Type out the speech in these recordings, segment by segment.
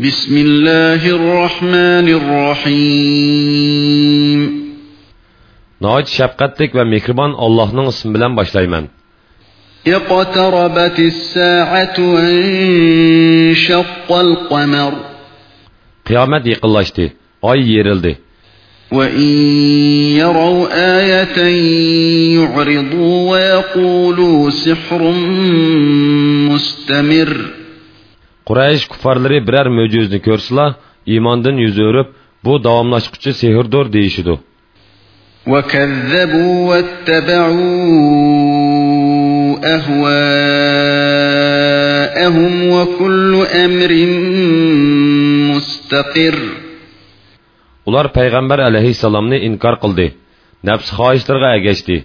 بسم الله الرحمن الرحيم. نهايت شفقتك ومكربان الله اسم بلن باشلايمن اقتربت الساعة وانشق القمر. قيامت يقلاشتي اي يرلدي وإن يروا آية يعرضوا ويقولوا سحر مستمر Quraysh kuffarlari birər möcüzni görsələr, imandan yüz örüb, bu davamlaşqıcı sehirdir deyişidu. وكذبوا واتبعوا أهواءهم وكل أمر مستقر Ular payg'ambar alayhissalomni inkor qildi. Nafs xohishlarga agashdi.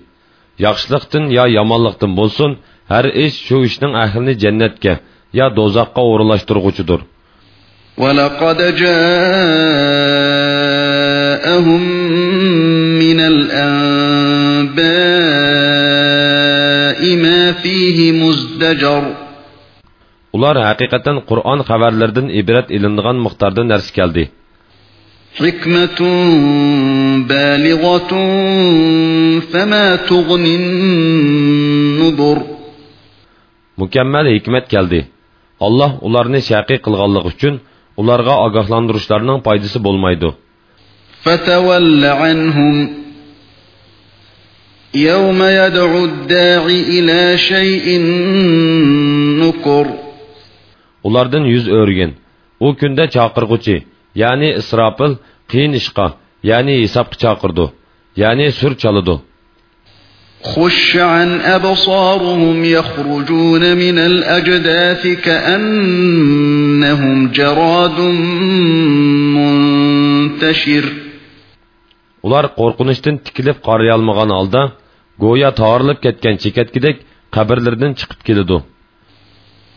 Yaxshilikdan yo yomonlikdan bo'lsin, har ish shu ishning ahlini jannatga yo do'zaxga o'rinlashtirguchidir. ولقد جاءهم من الأنباء ما فيه مزدجر Ular haqiqatan Qur'on xabarlaridan ibrat ilinadigan miqdorda narsa keldi. حكمة بالغة فما تغني النذر Mukammal hikmat keldi. Alloh ularni shaqiy qilganligi uchun ularga ogohlantirishlarning foydasi bo'lmaydi. فتول عنهم يوم يدعو الداعي إلى شيء نكر Ulardan yuz o'rgin. U kunda chaqirg'uchi, ya'ni Isrofil qiyin ishqa, ya'ni hisobga chaqirdi, ya'ni sur chaladi. خش عن أبصارهم يخرجون من الأجداث كأنهم جراد منتشر Ular qo'rqinishdan tikilib qaraya olmagan holda, go'yo torilib ketgan chekatkidek qabrlardan chiqib keladi.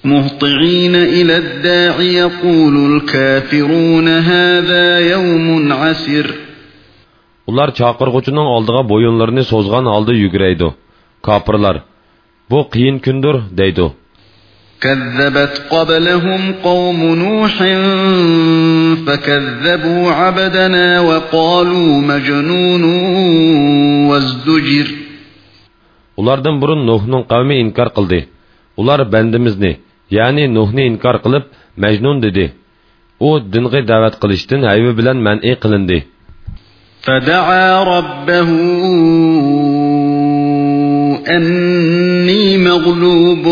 مهطعين إلى الداع يقول الكافرون هذا يوم عسر Ular chaqirg'uchining oldiga bo'yinlarini so'zgan holda yuguraydi. Kofirlar: "Bu qiyin kundir" deydi. كذبت قبلهم قوم نوح فكذبوا عبدنا وقالوا مجنون وازدجر Ulardan burun Nuhning qavmi inkor qildi. Ular bandimizni, ya'ni Nuhni inkor qilib, Majnun dedi. U dinga da'vat qilishdan aybi bilan man'i qilindi. فدعا ربه أني مغلوب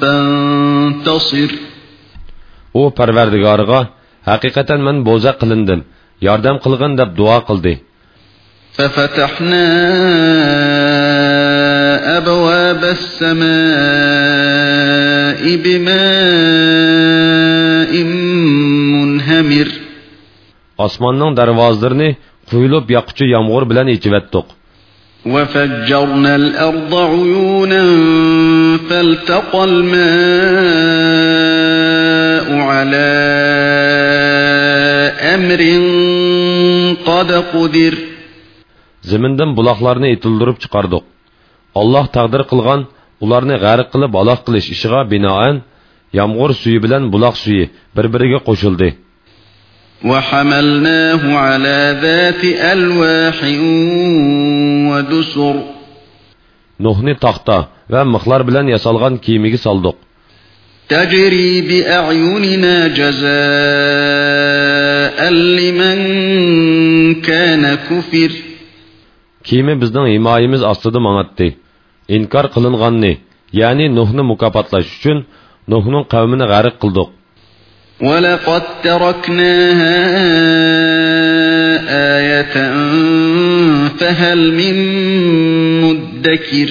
فانتصر. أو پروردگارغا حقیقتا من بوزا قلندم یاردم قلغن دب دعا قلدی ففتحنا أبواب السماء بماء Osmonning darvozalarini quyilib yoquvchi yomg'ir bilan ichivatdiq. وفجرنا الأرض عيونا فالتقى الماء على أمر قد قدر Zimindan buloqlarni itildirib chiqardik. Alloh taqdir qilgan ularni g'arq qilib aloq qilish ishiga binoan yomg'ir suvi bilan buloq suvi bir-biriga qo'shildi. وحملناه على ذات ألواح ودسر. نهني تختا و مخلار بلن يسالغان كيميغي سالدوق. تجري بأعيننا جزاء لمن كان كفر. كيمي بزدن إمايمز أصدد مانت دي إنكار قلنغاني يعني نهني مكافاتلاش چون نهنون قومنا غارق قلدوق. ولقد تركناها آية فهل من مدكر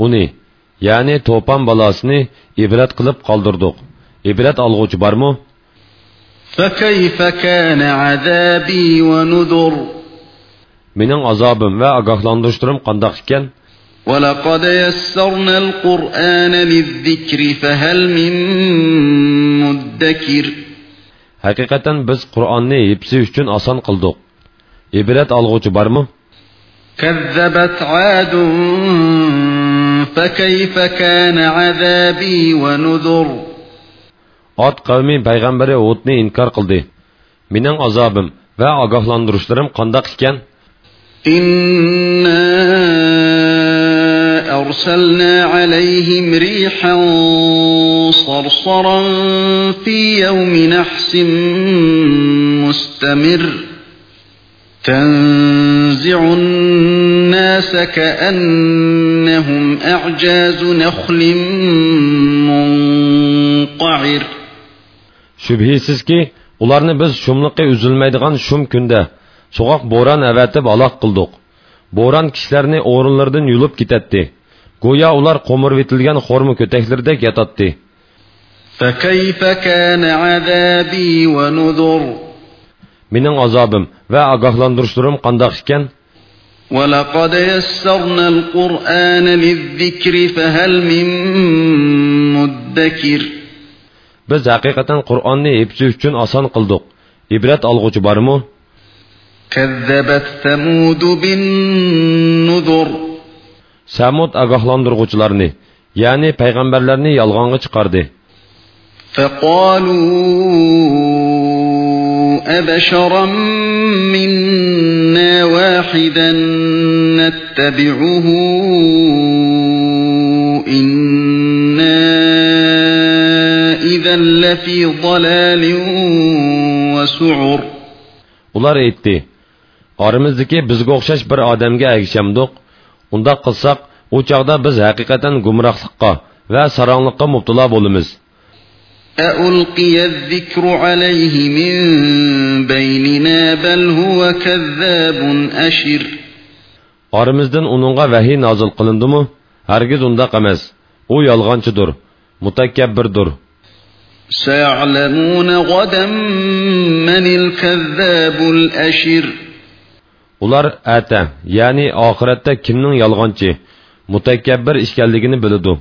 Uni, ya'ni to'pon balosini ibrat qilib qoldirdik. Ibrat olg'uvchi bormi? فكيف كان عذابي ونذر Mening azobim va ogohlantirishim qandoq ekan? ولقد يسرنا القرآن للذكر فهل من مدكر Haqiqatan biz Qur'onni hifzi uchun oson qildik. Ibrat olg'uvchi bormi? كذبت عاد فكيف كان عذابي ونذر ot qavmi payg'ambari o'tni inkor qildi mening azobim va ogohlantirishlarim qandoq ekan إنا أرسلنا عليهم ريحا صرصرا في يوم نحس مستمر تنزع الناس كأنهم أعجاز نخل منقعر shubhisizki ularni biz shumliqi uzilmaydigan shum kunda so'g'oq bo'ron avatib aloq qildik bo'ron kishilarni o'rinlaridan yulib ketadi go'yo ular qo'mirvitilgan xo'rma ko'taklardek yotadi فكيف كان عذابي ونذر mening azobim va ogohlantirishlarim qandoq ekan ولقد يسرنا القرآن للذكر فهل من مدكر biz haqiqatan qur'onni epsi uchun oson qildik ibrat olg'uchi bormi كذبت ثمود بالنذر samud ogohlantirg'uchilarni ya'ni payg'ambarlarni yolg'onga chiqardi فقالوا أبشرا منا واحدا نتبعه إنا إذا لفي ضلال وسعر ular aytdi oramizdagi bizga o'xshash bir odamga agishamdiq Undoq qilsak u chog'da biz haqiqatan gumrohlikqa va saronliqqa mubtalo bo'lamiz أألقي الذكر عليه من بيننا بل هو كذاب أشر oramizdan uningga vahiy nozil qilindimi hargiz undoq emas u yolg'onchidir mutakabbirdir سيعلمون غدا من الكذاب الأشر ular ata ya'ni oxiratda kimning yolg'onchi mutakabbir ekanligini biladi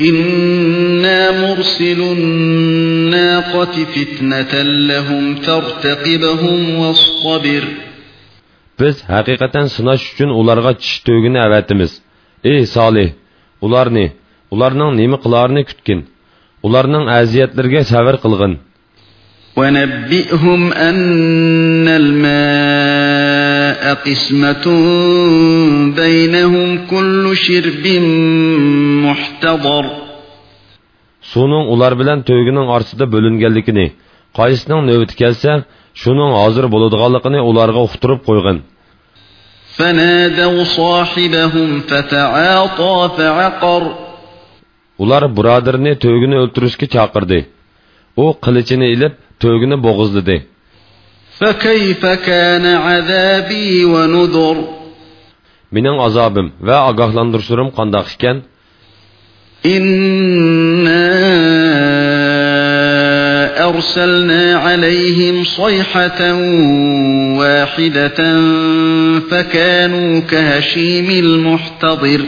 إنا مرسل الناقة فتنة لهم فارتقبهم واصطبر biz haqiqatan sinash uchun ularga tish to'gini avatimiz ey solih ularni ularning nima qilarini kutgin ularning aziyatlariga sabr qilg'in ونبئهم أن الماء قسمة بينهم كل شرب محتضر suvning ular bilan to'gining orasida bo'linganligini qaysining navbati kelsa shuning hozir bo'ladiganligini ularga uqtirib qo'yg'in فنادوا صاحبهم فتعاطى فعقر ular birodarini to'gini o'ltirishga chaqirdi u qilichini ilib to'gini bo'g'izladi فكيف كان عذابي ونذر mening azobim va ogohlantirishlarim qandoq ekan إنا أرسلنا عليهم صيحة واحدة فكانوا كهشيم المحتضر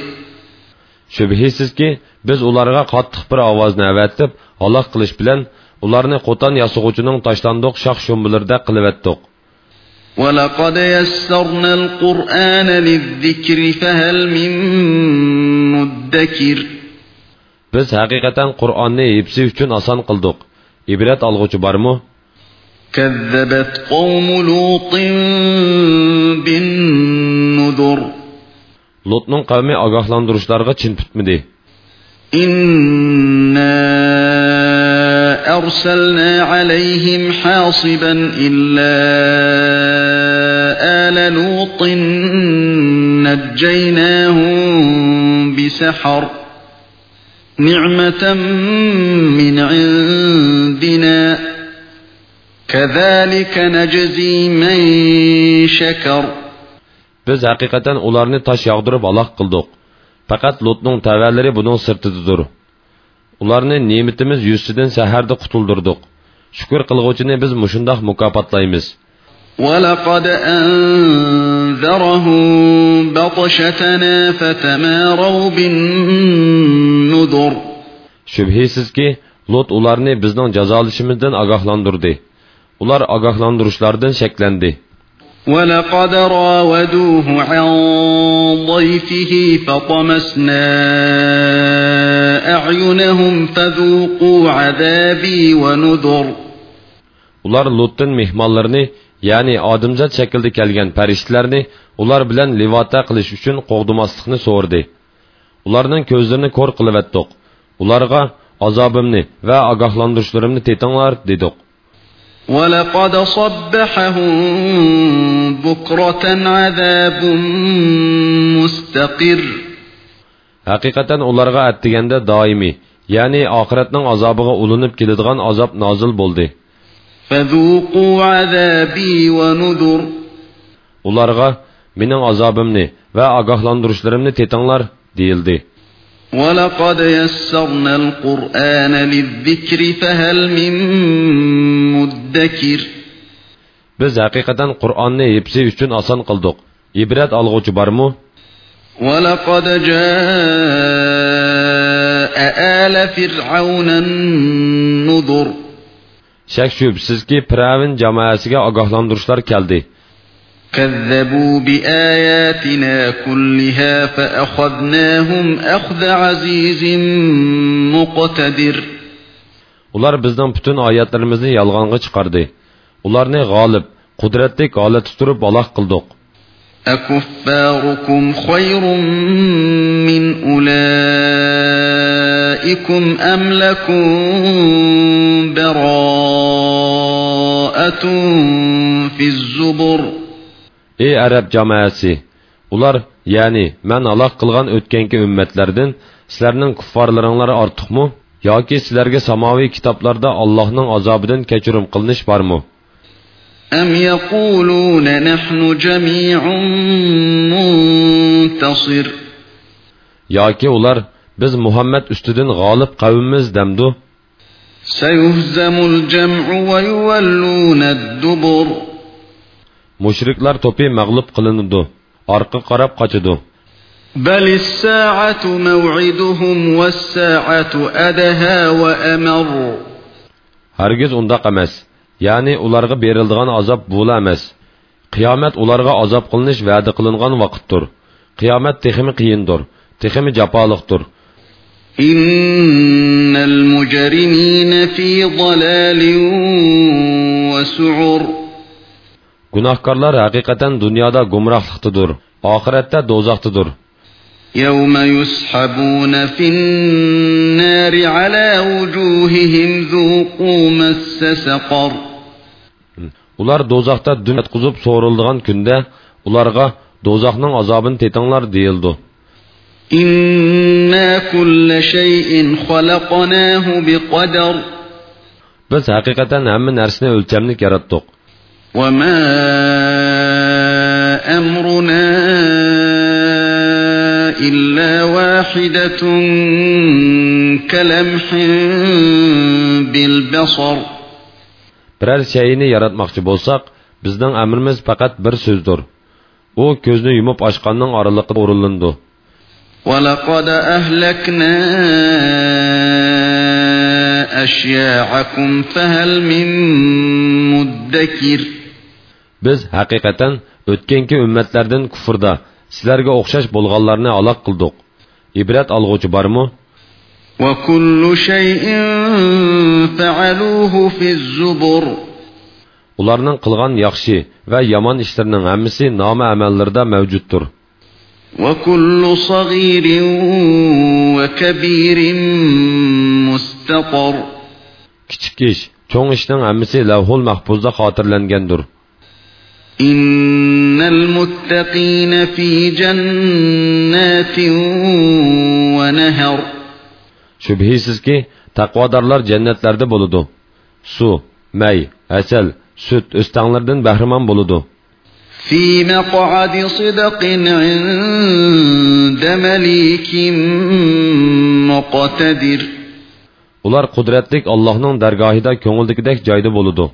shubhisizki biz ularga qattiq bir ovozni avatib halok qilish bilan ularni qo'ton yasug'uchining tashlandiq shox shumbilarda qilivetdiq ولقد يسرنا القرآن للذكر فهل من مدكر biz haqiqatan qur'onni hepsi uchun oson qildik ibrat olg'uchi bormi كذبت قوم لوط بالنذر lutning qavmi ogohlantirishlarga chin tutmidi إنا أرسلنا عليهم حاصبا إلا آل لوط نجيناهم بسحر نعمة من عندنا كذلك نجزي من شكر biz haqiqatan ularni tosh yog'dirib aloq qildik faqat lutning tavallari buning sirtididir ularni ne'matimiz yuzidan saharda qutuldirdik shukur qilg'uvchini biz mushundoq mukofotlaymiz ولقد أنذرهم بطشتنا فتماروا بالنذر shubhisizki lut ularni bizning jazolashimizdan ogohlantirdi ular ogohlantirishlardan shaklandi ولقد راودوه عن ضيفه فطمسنا أعينهم فذوقوا عذابي ونذر ular luttin mehmonlarini ya'ni odamzod shaklda kelgan farishtalarni ular bilan livota qilish uchun qo'g'dimaslikni so'rdi ularning ko'zlarini ko'r qilivetdiq ularga azobimni va ogohlantirishlarimni tetinglar dedik ولقد صبحهم بكرة عذاب مستقر haqiqatan ularga attiganda doimiy ya'ni oxiratning azobiga ulinib keladigan azob nozil bo'ldi فذوقوا عذابي ونذر ularga mening azobimni va ogohlantirishlarimni tetinglar deyildi ولقد يسرنا القرآن للذكر فهل من مدكر biz haqiqatan qur'onni hepsi uchun oson qildik ibrat olg'uvchi bormi ولقد جاء آل فرعون النذر shak shubsizki piravin jamoasiga ogohlantirishlar keldi كذبوا بآياتنا كلها فأخذناهم أخذ عزيز مقتدر ular bizning butun oyatlarimizni yolg'onga chiqardi ularni g'olib qudratli holatda turib baloq qildik أكفاركم خير من أولئكم أم لكم براءة في الزبر ey arab jamoasi ular ya'ni man aloq qilgan o'tgangi ummatlardan sizlarning kuffarlaringlar ortiqmi yoki sizlarga samoviy kitoblarda allohning azobidan kechirim qilinish bormi أم يقولون نحن جميع منتصر yoki ular biz muhammad ustidan g'olib qavmimiz damdu سيهزم الجمع ويولون الدبر mushriklar to'pi mag'lub qilinadi orqa qarab qochadi بل الساعة موعدهم والساعة أدهى وأمر hargiz undoq emas ya'ni ularga berildigan azob bo'la emas qiyomat ularga azob qilinish va'da qilingan vaqtdir qiyomat teximi qiyindir teximi jafoliqdir إن المجرمين في ضلال وسعر gunohkorlar haqiqatan dunyoda gumrohliqdadir oxiratda do'zaxdadir يوم يسحبون في النار على وجوههم ذوقوا مس سقر ular do'zaxda dun yotqizib so'rildigan kunda ularga do'zaxning azobini tetinglar deyildi إنا كل شيء خلقناه بقدر biz haqiqatan hamma narsani o'lchamlik yaratdik وما أمرنا إلا واحدة كلمح بالبصر biror shayni yaratmoqchi bo'lsak bizning amrimiz faqat bir so'zdir u ko'zni yumib ochqanning oraliqida o'rinlandi ولقد أهلكنا أشياعكم فهل من مدكر biz haqiqatan o'tgangi ummatlardan kufrda sizlarga o'xshash bo'lganlarni aloq qildik ibrat olg'uvchi bormi وكل شيء فعلوه في الزبر ularning qilgan yaxshi va yomon ishlarining hammasi noma amallarida mavjuddir وكل صغير وكبير مستطر kichik ish cho'ng ishning hammasi lavhul mahfuzda xotirlangandir İnnel muttakine fi cennetin ve neher. Şübhisiz ki takvadarlar cennetlerde buludu. Su, mey, esel, süt üstanlardan behriman buludu. Fi meq'adi sıdqin inde melikin muqtadir. Ular kudretlik Allah'ın dergahida köngüldikidek cayda buludu.